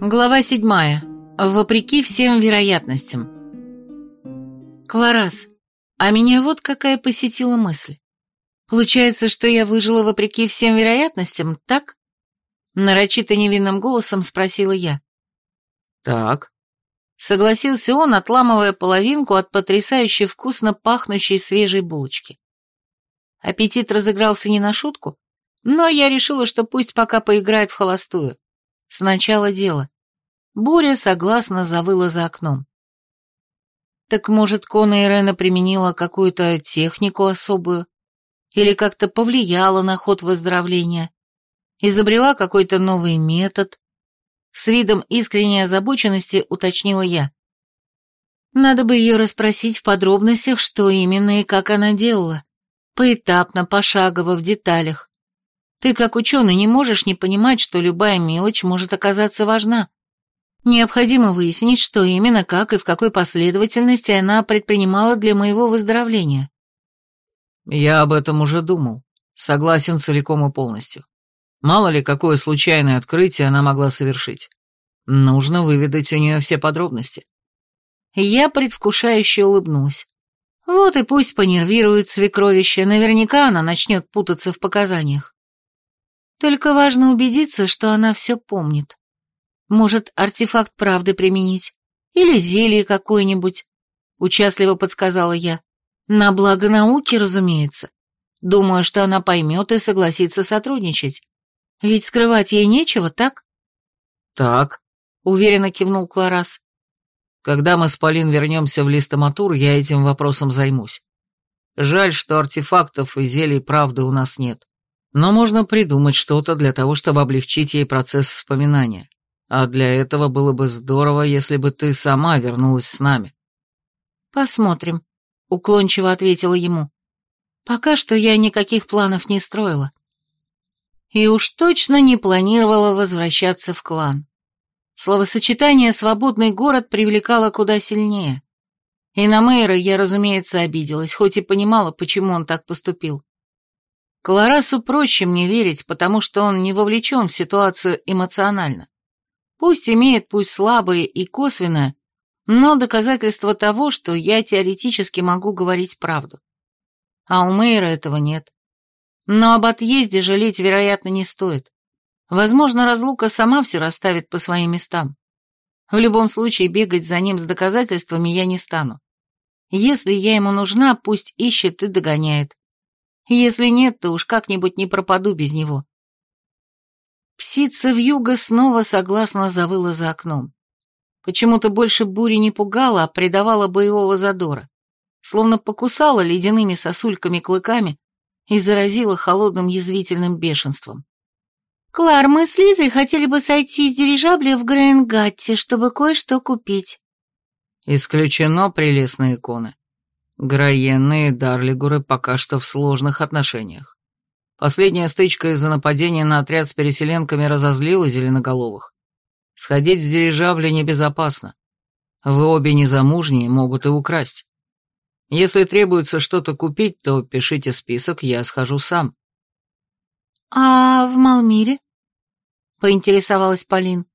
Глава седьмая. Вопреки всем вероятностям. Кларас, а меня вот какая посетила мысль. Получается, что я выжила вопреки всем вероятностям, так? Нарочито невинным голосом спросила я. Так. Согласился он, отламывая половинку от потрясающе вкусно пахнущей свежей булочки. Аппетит разыгрался не на шутку, но я решила, что пусть пока поиграет в холостую. Сначала дело. Буря согласно завыла за окном. Так может, Кона Ирена применила какую-то технику особую? Или как-то повлияла на ход выздоровления? Изобрела какой-то новый метод? С видом искренней озабоченности уточнила я. Надо бы ее расспросить в подробностях, что именно и как она делала. Поэтапно, пошагово, в деталях. Ты, как ученый, не можешь не понимать, что любая мелочь может оказаться важна. Необходимо выяснить, что именно, как и в какой последовательности она предпринимала для моего выздоровления. Я об этом уже думал. Согласен целиком и полностью. Мало ли, какое случайное открытие она могла совершить. Нужно выведать у нее все подробности. Я предвкушающе улыбнулась. Вот и пусть понервирует свекровище, наверняка она начнет путаться в показаниях. Только важно убедиться, что она все помнит. Может, артефакт правды применить? Или зелье какое-нибудь? Участливо подсказала я. На благо науки, разумеется. Думаю, что она поймет и согласится сотрудничать. Ведь скрывать ей нечего, так? Так, уверенно кивнул Кларас. Когда мы с Полин вернемся в Листоматур, я этим вопросом займусь. Жаль, что артефактов и зелий правды у нас нет. Но можно придумать что-то для того, чтобы облегчить ей процесс вспоминания. А для этого было бы здорово, если бы ты сама вернулась с нами. Посмотрим, уклончиво ответила ему. Пока что я никаких планов не строила. И уж точно не планировала возвращаться в клан. Словосочетание «свободный город» привлекало куда сильнее. И на Мейра я, разумеется, обиделась, хоть и понимала, почему он так поступил. Кларасу проще мне верить, потому что он не вовлечен в ситуацию эмоционально. Пусть имеет, пусть слабое и косвенное, но доказательство того, что я теоретически могу говорить правду. А у Мейра этого нет. Но об отъезде жалеть, вероятно, не стоит. Возможно, разлука сама все расставит по своим местам. В любом случае, бегать за ним с доказательствами я не стану. Если я ему нужна, пусть ищет и догоняет. Если нет, то уж как-нибудь не пропаду без него. Псица вьюга снова согласно завыла за окном. Почему-то больше бури не пугала, а придавала боевого задора. Словно покусала ледяными сосульками-клыками и заразила холодным язвительным бешенством. «Клар, мы с Лизой хотели бы сойти с дирижабля в Гренгатте, чтобы кое-что купить». «Исключено прелестные иконы. Граенны и Дарлигуры пока что в сложных отношениях. Последняя стычка из-за нападения на отряд с переселенками разозлила зеленоголовых. Сходить с дирижабля небезопасно. Вы обе незамужние, могут и украсть. Если требуется что-то купить, то пишите список, я схожу сам. «А в Малмире?» — поинтересовалась Полин.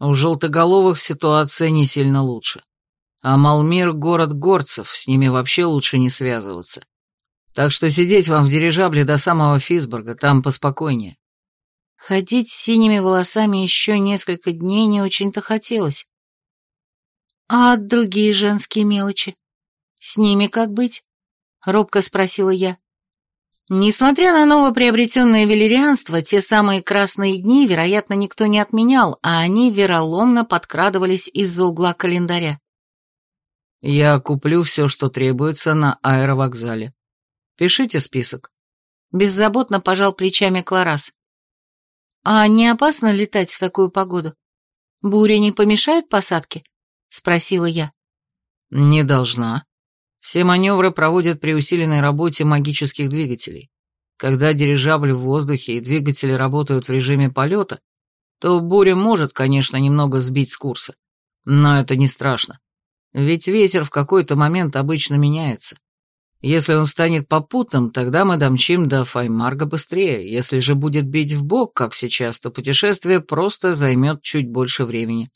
У желтоголовых ситуация не сильно лучше. А Малмир — город горцев, с ними вообще лучше не связываться. Так что сидеть вам в дирижабле до самого Фисбурга, там поспокойнее. Ходить с синими волосами еще несколько дней не очень-то хотелось. А другие женские мелочи? С ними как быть? Робко спросила я. Несмотря на новоприобретенное велерианство, те самые красные дни, вероятно, никто не отменял, а они вероломно подкрадывались из-за угла календаря. Я куплю все, что требуется на аэровокзале. Пишите список. Беззаботно пожал плечами Кларас. А не опасно летать в такую погоду? Буря не помешает посадке? Спросила я. Не должна. Все маневры проводят при усиленной работе магических двигателей. Когда дирижабль в воздухе и двигатели работают в режиме полета, то буря может, конечно, немного сбить с курса. Но это не страшно. Ведь ветер в какой-то момент обычно меняется. Если он станет попутным, тогда мы домчим до Файмарга быстрее. Если же будет бить в бок, как сейчас, то путешествие просто займет чуть больше времени.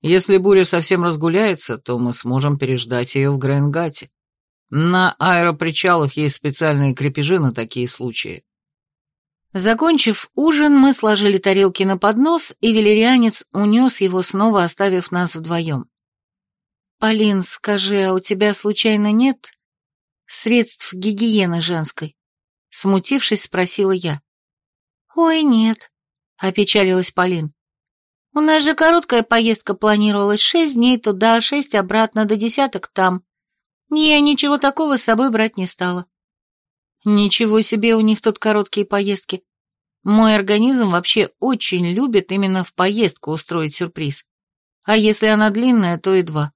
Если буря совсем разгуляется, то мы сможем переждать ее в Гренгате. На аэропричалах есть специальные крепежи на такие случаи. Закончив ужин, мы сложили тарелки на поднос, и велерианец унес его, снова оставив нас вдвоем. «Полин, скажи, а у тебя случайно нет средств гигиены женской?» Смутившись, спросила я. «Ой, нет», — опечалилась Полин. «У нас же короткая поездка планировалась, шесть дней туда, шесть обратно, до десяток там. Я ничего такого с собой брать не стала». Ничего себе у них тут короткие поездки. Мой организм вообще очень любит именно в поездку устроить сюрприз. А если она длинная, то и два.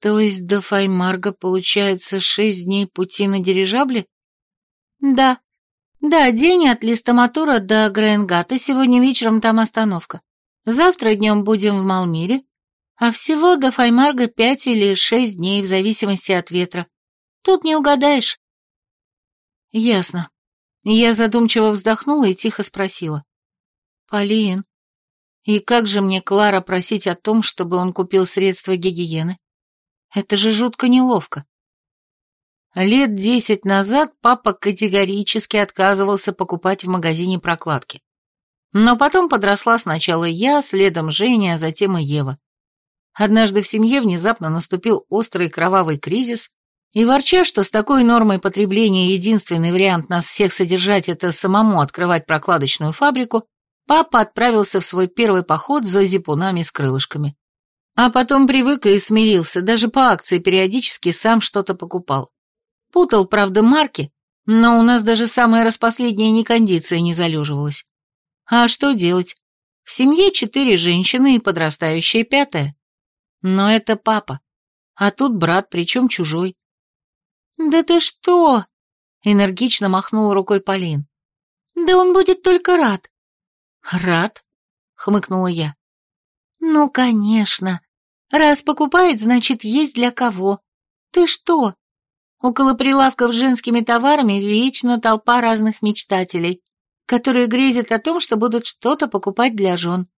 То есть до Файмарга получается шесть дней пути на дирижабле? Да. Да, день от Листоматура до Гренгата, сегодня вечером там остановка. Завтра днем будем в Малмире, а всего до Файмарга пять или шесть дней в зависимости от ветра. Тут не угадаешь. Ясно. Я задумчиво вздохнула и тихо спросила. Полин, и как же мне Клара просить о том, чтобы он купил средства гигиены? Это же жутко неловко. Лет десять назад папа категорически отказывался покупать в магазине прокладки. Но потом подросла сначала я, следом Женя, а затем и Ева. Однажды в семье внезапно наступил острый кровавый кризис, и ворча, что с такой нормой потребления единственный вариант нас всех содержать – это самому открывать прокладочную фабрику, папа отправился в свой первый поход за зипунами с крылышками. А потом привык и смирился, даже по акции периодически сам что-то покупал. Путал, правда, марки, но у нас даже самая распоследняя некондиция не залеживалась. А что делать? В семье четыре женщины и подрастающая пятая. Но это папа. А тут брат, причем чужой. «Да ты что?» — энергично махнула рукой Полин. «Да он будет только рад». «Рад?» — хмыкнула я. «Ну, конечно. Раз покупает, значит, есть для кого. Ты что? Около прилавков с женскими товарами вечно толпа разных мечтателей, которые грезят о том, что будут что-то покупать для жен.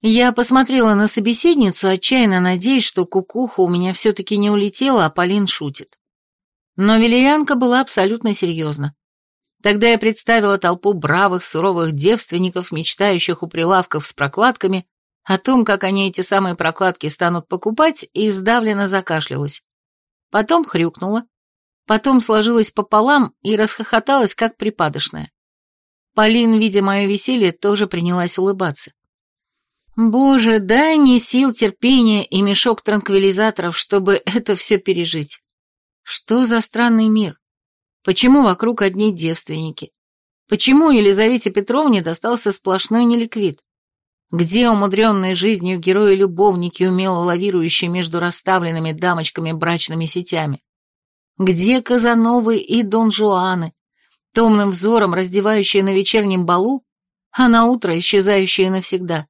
Я посмотрела на собеседницу, отчаянно надеясь, что кукуха у меня все-таки не улетела, а Полин шутит. Но велиянка была абсолютно серьезна. Тогда я представила толпу бравых, суровых девственников, мечтающих у прилавков с прокладками, о том, как они эти самые прокладки станут покупать, и сдавленно закашлялась. Потом хрюкнула, потом сложилась пополам и расхохоталась, как припадочная. Полин, видя мое веселье, тоже принялась улыбаться. Боже, дай мне сил, терпения и мешок транквилизаторов, чтобы это все пережить. Что за странный мир? Почему вокруг одни девственники? Почему Елизавете Петровне достался сплошной неликвид? Где умудренные жизнью герои-любовники, умело лавирующие между расставленными дамочками брачными сетями? Где Казановы и Дон Жуаны, томным взором раздевающие на вечернем балу, а на утро исчезающие навсегда?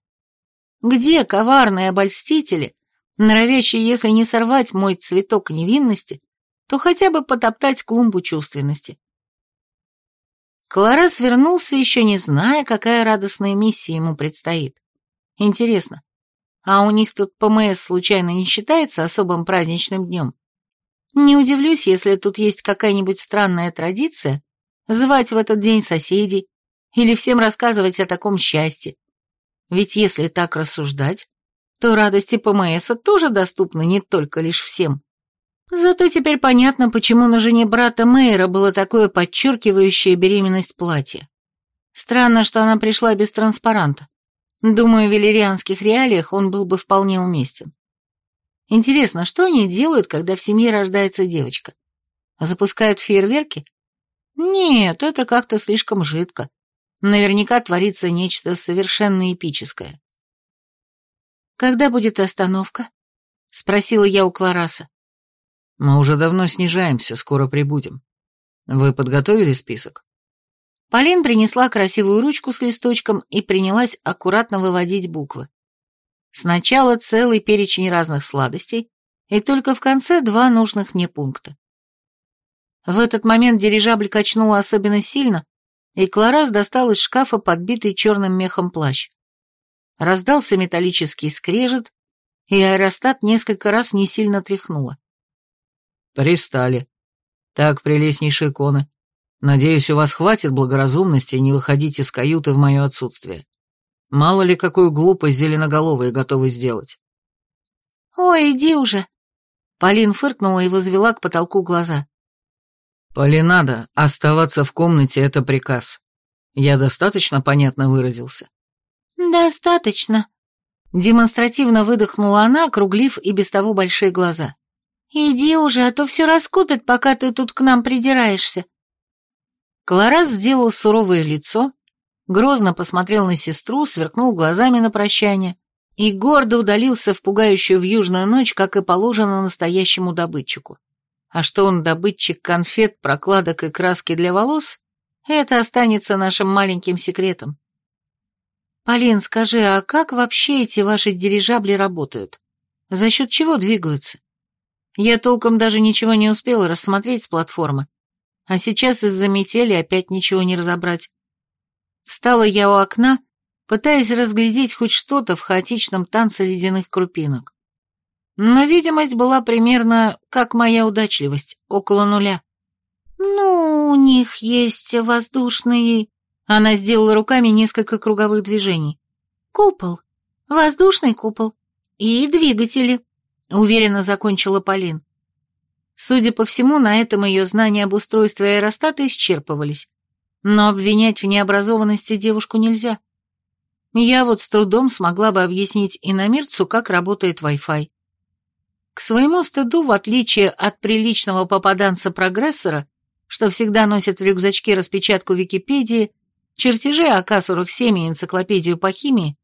Где коварные обольстители, норовящие, если не сорвать мой цветок невинности, то хотя бы потоптать клумбу чувственности. Кларес вернулся, еще не зная, какая радостная миссия ему предстоит. Интересно, а у них тут ПМС случайно не считается особым праздничным днем? Не удивлюсь, если тут есть какая-нибудь странная традиция звать в этот день соседей или всем рассказывать о таком счастье. Ведь если так рассуждать, то радости ПМСа тоже доступны не только лишь всем. Зато теперь понятно, почему на жене брата Мэйра было такое подчеркивающее беременность платье. Странно, что она пришла без транспаранта. Думаю, в велерианских реалиях он был бы вполне уместен. Интересно, что они делают, когда в семье рождается девочка? Запускают фейерверки? Нет, это как-то слишком жидко. Наверняка творится нечто совершенно эпическое. «Когда будет остановка?» — спросила я у Клараса. Мы уже давно снижаемся, скоро прибудем. Вы подготовили список? Полин принесла красивую ручку с листочком и принялась аккуратно выводить буквы. Сначала целый перечень разных сладостей, и только в конце два нужных мне пункта. В этот момент дирижабль качнула особенно сильно, и Кларас достал из шкафа подбитый черным мехом плащ. Раздался металлический скрежет, и аэростат несколько раз не сильно тряхнуло. «Пристали. Так, прелестнейшие коны. Надеюсь, у вас хватит благоразумности не выходить из каюты в мое отсутствие. Мало ли, какую глупость зеленоголовые готовы сделать». «Ой, иди уже!» Полин фыркнула и возвела к потолку глаза. «Полинада, оставаться в комнате — это приказ. Я достаточно понятно выразился?» «Достаточно», — демонстративно выдохнула она, округлив и без того большие глаза. «Иди уже, а то все раскупят, пока ты тут к нам придираешься». Кларас сделал суровое лицо, грозно посмотрел на сестру, сверкнул глазами на прощание и гордо удалился в пугающую в южную ночь, как и положено настоящему добытчику. А что он добытчик конфет, прокладок и краски для волос, это останется нашим маленьким секретом. Полин, скажи, а как вообще эти ваши дирижабли работают? За счет чего двигаются? Я толком даже ничего не успела рассмотреть с платформы, а сейчас из-за метели опять ничего не разобрать. Встала я у окна, пытаясь разглядеть хоть что-то в хаотичном танце ледяных крупинок. Но видимость была примерно как моя удачливость, около нуля. «Ну, у них есть воздушный...» Она сделала руками несколько круговых движений. «Купол. Воздушный купол. И двигатели», — уверенно закончила Полин. Судя по всему, на этом ее знания об устройстве аэростата исчерпывались. Но обвинять в необразованности девушку нельзя. Я вот с трудом смогла бы объяснить иномирцу, как работает Wi-Fi. К своему стыду, в отличие от приличного попаданца-прогрессора, что всегда носит в рюкзачке распечатку Википедии, чертежи АК-47 и энциклопедию по химии,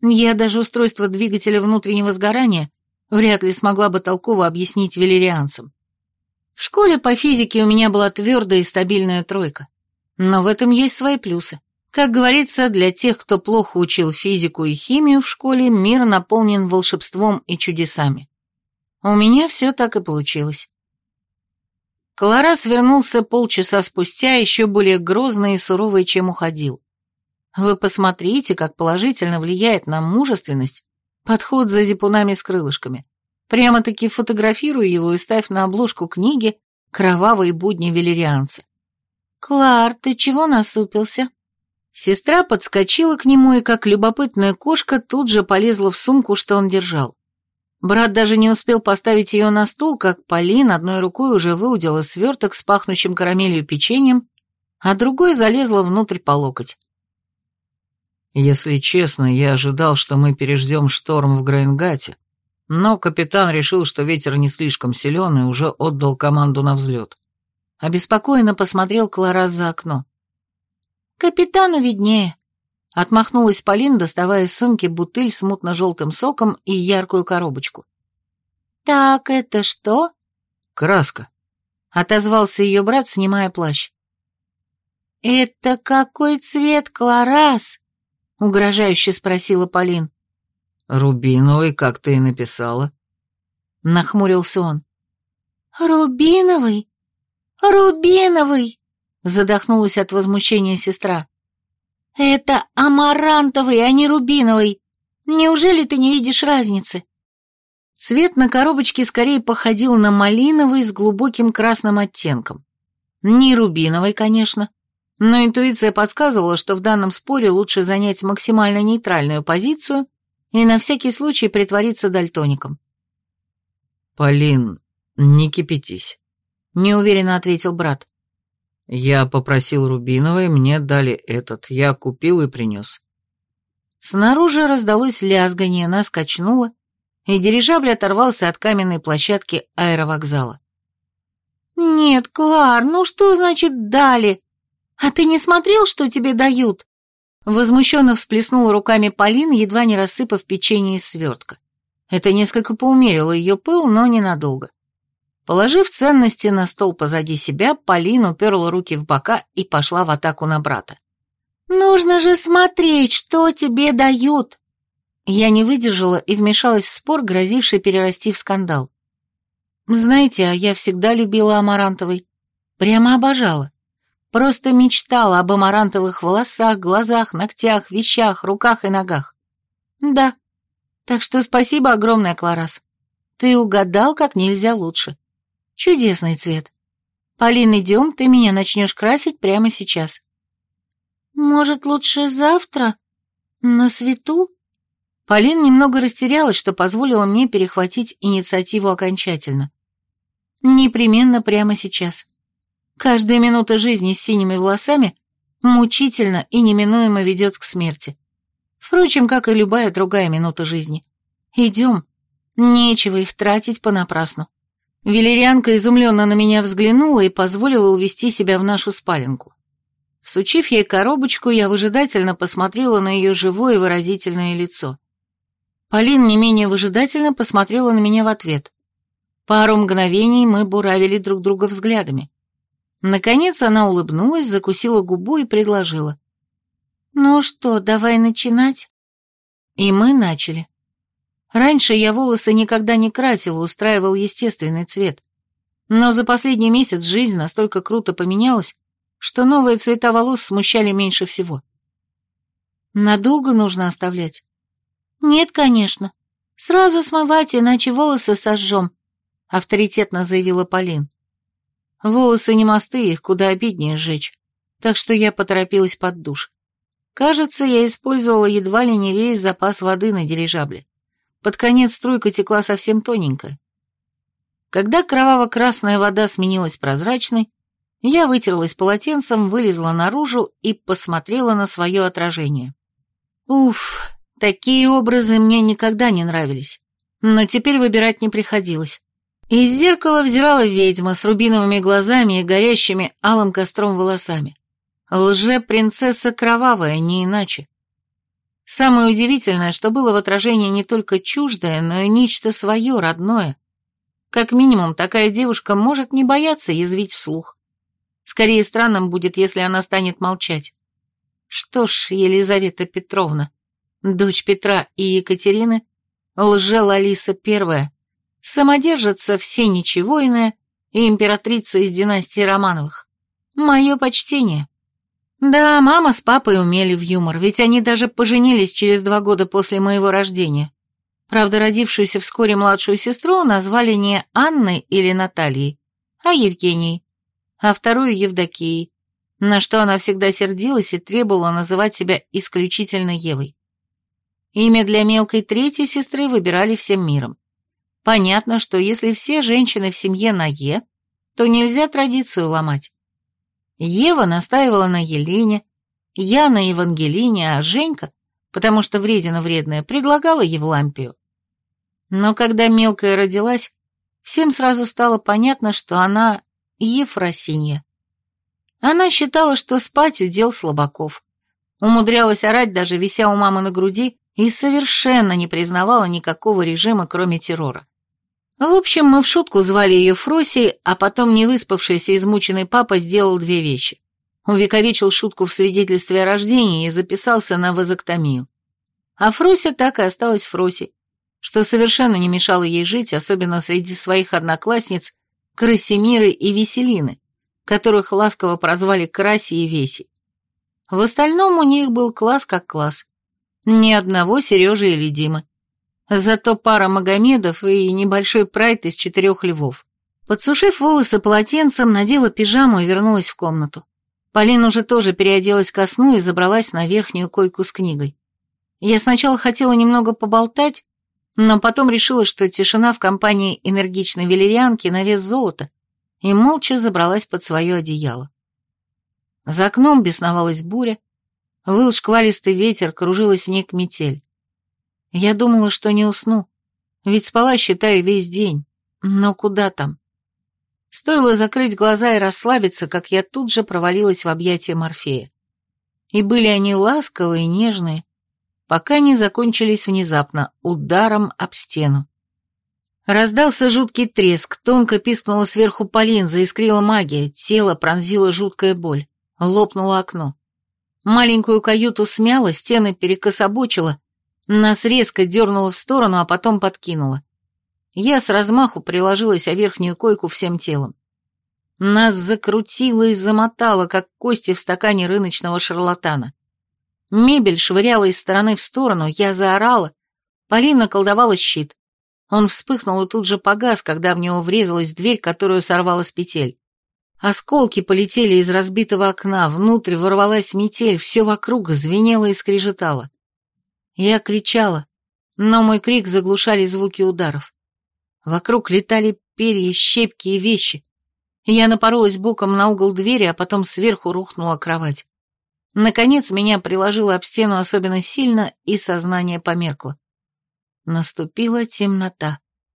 я даже устройство двигателя внутреннего сгорания вряд ли смогла бы толково объяснить велерианцам. В школе по физике у меня была твердая и стабильная тройка. Но в этом есть свои плюсы. Как говорится, для тех, кто плохо учил физику и химию в школе, мир наполнен волшебством и чудесами. У меня все так и получилось. Колорас вернулся полчаса спустя, еще более грозный и суровый, чем уходил. Вы посмотрите, как положительно влияет на мужественность подход за зипунами с крылышками. Прямо-таки фотографируй его и ставь на обложку книги «Кровавые будни велерианца». «Клар, ты чего насупился?» Сестра подскочила к нему и, как любопытная кошка, тут же полезла в сумку, что он держал. Брат даже не успел поставить ее на стул, как Полин одной рукой уже выудила сверток с пахнущим карамелью печеньем, а другой залезла внутрь по локоть. Если честно, я ожидал, что мы переждем шторм в Грейнгате, но капитан решил, что ветер не слишком силен и уже отдал команду на взлет. Обеспокоенно посмотрел Кларас за окно. «Капитану виднее», Отмахнулась Полин, доставая из сумки бутыль с мутно-желтым соком и яркую коробочку. «Так, это что?» «Краска», — отозвался ее брат, снимая плащ. «Это какой цвет, Кларас?» — угрожающе спросила Полин. «Рубиновый, как ты и написала». Нахмурился он. «Рубиновый? Рубиновый!» — задохнулась от возмущения сестра. «Это амарантовый, а не рубиновый. Неужели ты не видишь разницы?» Цвет на коробочке скорее походил на малиновый с глубоким красным оттенком. Не рубиновый, конечно, но интуиция подсказывала, что в данном споре лучше занять максимально нейтральную позицию и на всякий случай притвориться дальтоником. «Полин, не кипятись», — неуверенно ответил брат. Я попросил рубиновый, мне дали этот. Я купил и принес. Снаружи раздалось лязгание, нас качнуло, и дирижабль оторвался от каменной площадки аэровокзала. «Нет, Клар, ну что значит «дали»? А ты не смотрел, что тебе дают?» Возмущенно всплеснула руками Полин, едва не рассыпав печенье из свертка. Это несколько поумерило ее пыл, но ненадолго. Положив ценности на стол позади себя, Полин уперла руки в бока и пошла в атаку на брата. «Нужно же смотреть, что тебе дают!» Я не выдержала и вмешалась в спор, грозивший перерасти в скандал. «Знаете, а я всегда любила Амарантовой. Прямо обожала. Просто мечтала об амарантовых волосах, глазах, ногтях, вещах, руках и ногах. Да. Так что спасибо огромное, Кларас. Ты угадал как нельзя лучше. Чудесный цвет. Полин, идем, ты меня начнешь красить прямо сейчас. Может, лучше завтра? На свету? Полин немного растерялась, что позволило мне перехватить инициативу окончательно. Непременно прямо сейчас. Каждая минута жизни с синими волосами мучительно и неминуемо ведет к смерти. Впрочем, как и любая другая минута жизни. Идем. Нечего их тратить понапрасну. Велерианка изумленно на меня взглянула и позволила увести себя в нашу спаленку. Всучив ей коробочку, я выжидательно посмотрела на ее живое выразительное лицо. Полин не менее выжидательно посмотрела на меня в ответ. Пару мгновений мы буравили друг друга взглядами. Наконец она улыбнулась, закусила губу и предложила. «Ну что, давай начинать?» И мы начали. Раньше я волосы никогда не красила, устраивал естественный цвет. Но за последний месяц жизнь настолько круто поменялась, что новые цвета волос смущали меньше всего. Надолго нужно оставлять? «Нет, конечно. Сразу смывать, иначе волосы сожжем», — авторитетно заявила Полин. Волосы не мосты, их куда обиднее сжечь, так что я поторопилась под душ. Кажется, я использовала едва ли не весь запас воды на дирижабле. Под конец струйка текла совсем тоненькая. Когда кроваво-красная вода сменилась прозрачной, я вытерлась полотенцем, вылезла наружу и посмотрела на свое отражение. Уф, Такие образы мне никогда не нравились, но теперь выбирать не приходилось. Из зеркала взирала ведьма с рубиновыми глазами и горящими алым костром волосами. Лже-принцесса кровавая, не иначе. Самое удивительное, что было в отражении не только чуждое, но и нечто свое, родное. Как минимум, такая девушка может не бояться язвить вслух. Скорее странным будет, если она станет молчать. Что ж, Елизавета Петровна, дочь Петра и Екатерины, лже-Лалиса первая, самодержица все ничегойная и императрица из династии Романовых. Мое почтение. Да, мама с папой умели в юмор, ведь они даже поженились через два года после моего рождения. Правда, родившуюся вскоре младшую сестру назвали не Анной или Натальей, а Евгенией, а вторую Евдокией, на что она всегда сердилась и требовала называть себя исключительно Евой. Имя для мелкой третьей сестры выбирали всем миром. Понятно, что если все женщины в семье на «е», то нельзя традицию ломать. Ева настаивала на Елене, я на Евангелине, а Женька, потому что вредина вредная, предлагала Евлампию. Но когда мелкая родилась, всем сразу стало понятно, что она Ефросинья. Она считала, что спать удел слабаков. Умудрялась орать, даже вися у мамы на груди, и совершенно не признавала никакого режима, кроме террора. В общем, мы в шутку звали ее Фросей, а потом невыспавшийся измученный папа сделал две вещи. Увековечил шутку в свидетельстве о рождении и записался на вазоктомию. А Фрося так и осталась Фросей, что совершенно не мешало ей жить, особенно среди своих одноклассниц Красимиры и Веселины, которых ласково прозвали Краси и Веси. В остальном у них был класс как класс. Ни одного Сережи или Димы. Зато пара Магомедов и небольшой прайд из четырех львов. Подсушив волосы полотенцем, надела пижаму и вернулась в комнату. Полина уже тоже переоделась ко сну и забралась на верхнюю койку с книгой. Я сначала хотела немного поболтать, но потом решила, что тишина в компании энергичной велерианки на вес золота, и молча забралась под свое одеяло. За окном бесновалась буря, Выл шквалистый ветер, кружила снег метель. Я думала, что не усну, ведь спала, считай, весь день. Но куда там? Стоило закрыть глаза и расслабиться, как я тут же провалилась в объятия Морфея. И были они ласковые и нежные, пока не закончились внезапно ударом об стену. Раздался жуткий треск, тонко пискнула сверху Полин, заискрила магия, тело пронзила жуткая боль, лопнуло окно. Маленькую каюту смяло, стены перекособочило, нас резко дернуло в сторону, а потом подкинуло. Я с размаху приложилась о верхнюю койку всем телом. Нас закрутило и замотало, как кости в стакане рыночного шарлатана. Мебель швыряла из стороны в сторону, я заорала. Полина колдовала щит. Он вспыхнул и тут же погас, когда в него врезалась дверь, которую сорвала с петель. Осколки полетели из разбитого окна, внутрь ворвалась метель, все вокруг звенело и скрежетало. Я кричала, но мой крик заглушали звуки ударов. Вокруг летали перья, щепки и вещи. Я напоролась боком на угол двери, а потом сверху рухнула кровать. Наконец меня приложило об стену особенно сильно, и сознание померкло. Наступила темнота.